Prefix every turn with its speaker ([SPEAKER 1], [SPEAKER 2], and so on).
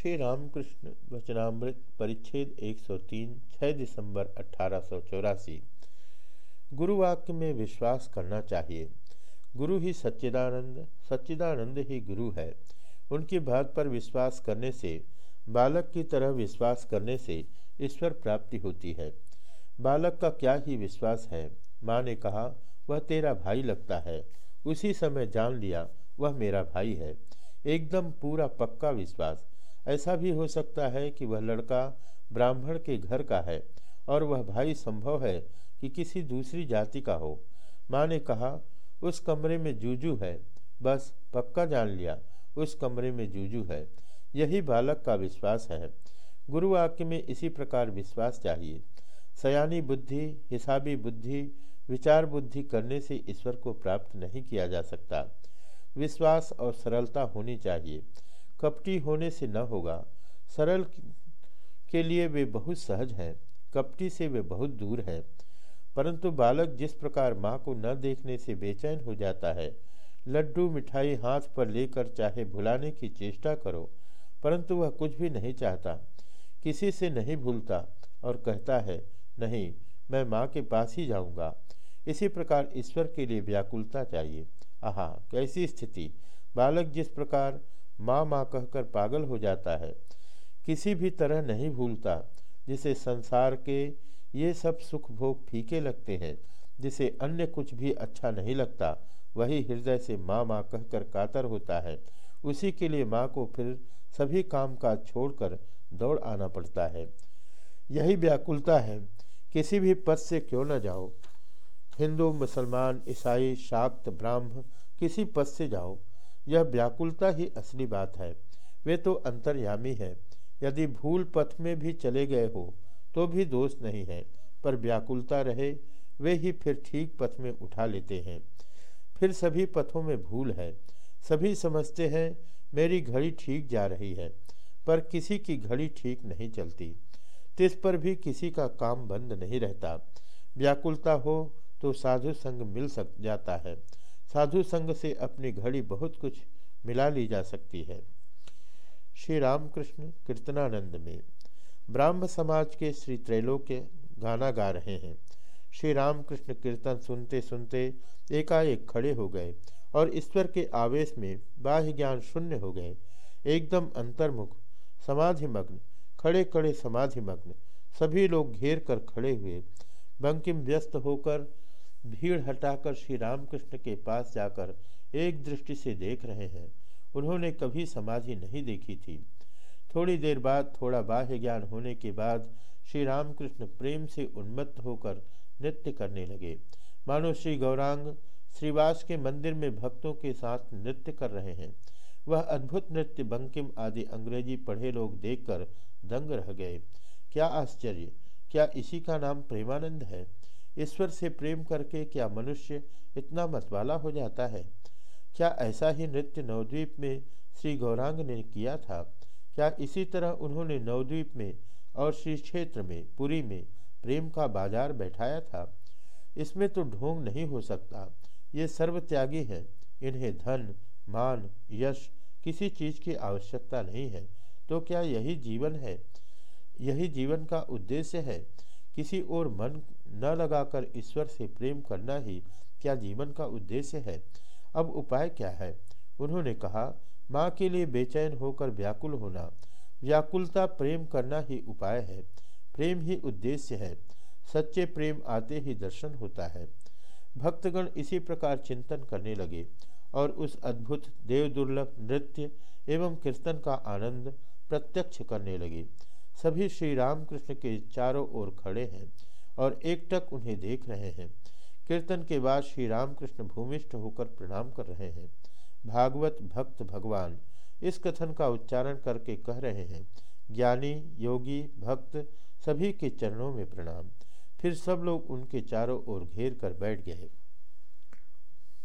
[SPEAKER 1] श्री रामकृष्ण वचनामृत परिच्छेद 103 6 दिसंबर अठारह गुरुवाक्य में विश्वास करना चाहिए। गुरु ही सच्चिदानंद सच्चिदानंद ही गुरु है। उनकी बात पर विश्वास करने से, बालक की तरह विश्वास करने से ईश्वर प्राप्ति होती है। बालक का क्या ही विश्वास है? माँ ने कहा, वह तेरा भाई लगता है। उसी समय जान लिया, वह मेरा भाई है। एकदम पूरा पक्का विश्वास। ऐसा भी हो सकता है कि वह लड़का ब्राह्मण के घर का है और वह भाई संभव है कि किसी दूसरी जाति का हो। माँ ने कहा, उस कमरे में जूजू है। बस, पक्का जान लिया, उस कमरे में जूजू है। यही बालक का विश्वास है। गुरु वाक्य में इसी प्रकार विश्वास चाहिए। सयानी बुद्धि, हिसाबी बुद्धि, विचार बुद्धि करने से ईश्वर को प्राप्त नहीं किया जा सकता। विश्वास और सरलता होनी चाहिए। कपटी होने से न होगा। सरल के लिए वे बहुत सहज हैं, कपटी से वे बहुत दूर हैं। परंतु बालक जिस प्रकार माँ को न देखने से बेचैन हो जाता है, लड्डू मिठाई हाथ पर लेकर चाहे भुलाने की चेष्टा करो, परंतु वह कुछ भी नहीं चाहता, किसी से नहीं भूलता और कहता है, नहीं, मैं माँ के पास ही जाऊँगा। इसी प्रकार ईश्वर के लिए व्याकुलता चाहिए। आहा, कैसी स्थिति। बालक जिस प्रकार माँ माँ कहकर पागल हो जाता है। किसी भी तरह नहीं भूलता जिसे संसार के ये सब सुख भोग फीके लगते हैं, जिसे अन्य कुछ भी अच्छा नहीं लगता, वही हृदय से माँ माँ कहकर कातर होता है। उसी के लिए माँ को फिर सभी काम काज छोड़कर दौड़ आना पड़ता है। यही व्याकुलता है, किसी भी पद से क्यों न जाओ। हिंदू, मुसलमान, ईसाई, शाक्त ब्राह्म किसी पद से जाओ। यह व्याकुलता ही असली बात है। वे तो अंतर्यामी है। यदि भूल पथ में भी चले गए हो तो भी दोष नहीं है, पर व्याकुलता रहे, वे ही फिर ठीक पथ में उठा लेते हैं। फिर सभी पथों में भूल है। सभी समझते हैं, मेरी घड़ी ठीक जा रही है, पर किसी की घड़ी ठीक नहीं चलती। तिस पर भी किसी का काम बंद नहीं रहता। व्याकुलता हो तो साधु संग मिल सक, जाता है। साधु संग से अपनी घड़ी बहुत कुछ मिला ली जा सकती है। श्री रामकृष्ण कीर्तनानंद में ब्राह्म समाज के श्री त्रैलोक्य गाना गा रहे हैं। श्री रामकृष्ण कीर्तन सुनते सुनते एकाएक खड़े हो गए और ईश्वर के आवेश में बाह्य ज्ञान शून्य हो गए। एकदम अंतर्मुख, समाधिमग्न, खड़े खड़े समाधिमग्न, सभी लोग घेर कर खड़े हुए, बंकिम व्यस्त होकर भीड़ हटाकर श्री रामकृष्ण के पास जाकर एक दृष्टि से देख रहे हैं। उन्होंने कभी समाधि नहीं देखी थी। थोड़ी देर बाद थोड़ा बाह्य ज्ञान होने के बाद श्री रामकृष्ण प्रेम से उन्मत्त होकर नृत्य करने लगे। मानो श्री गौरांग श्रीवास के मंदिर में भक्तों के साथ नृत्य कर रहे हैं। वह अद्भुत नृत्य बंकिम आदि अंग्रेज़ी पढ़े लोग देखकर दंग रह गए। क्या आश्चर्य! क्या इसी का नाम प्रेमानंद है? ईश्वर से प्रेम करके क्या मनुष्य इतना मतवाला हो जाता है? क्या ऐसा ही नृत्य नवद्वीप में श्री गौरांग ने किया था? क्या इसी तरह उन्होंने नवद्वीप में और श्री क्षेत्र में, पुरी में प्रेम का बाज़ार बैठाया था? इसमें तो ढोंग नहीं हो सकता। ये सर्वत्यागी हैं। इन्हें धन, मान, यश किसी चीज़ की आवश्यकता नहीं है। तो क्या यही जीवन है? यही जीवन का उद्देश्य है? किसी और मन न लगाकर ईश्वर से प्रेम करना ही क्या जीवन का उद्देश्य है? अब उपाय क्या है? उन्होंने कहा, माँ के लिए बेचैन होकर व्याकुल होना। व्याकुलता प्रेम करना ही उपाय है। प्रेम ही उद्देश्य है। सच्चे प्रेम आते ही दर्शन होता है। भक्तगण इसी प्रकार चिंतन करने लगे और उस अद्भुत देव दुर्लभ नृत्य एवं कीर्तन का आनंद प्रत्यक्ष करने लगे। सभी श्री रामकृष्ण के चारों ओर खड़े हैं। और एकटक उन्हें देख रहे हैं। कीर्तन के बाद श्री रामकृष्ण भूमिष्ठ होकर प्रणाम कर रहे हैं। भागवत भक्त भगवान, इस कथन का उच्चारण करके कह रहे हैं, ज्ञानी, योगी, भक्त, सभी के चरणों में प्रणाम। फिर सब लोग उनके चारों ओर घेर कर बैठ गए।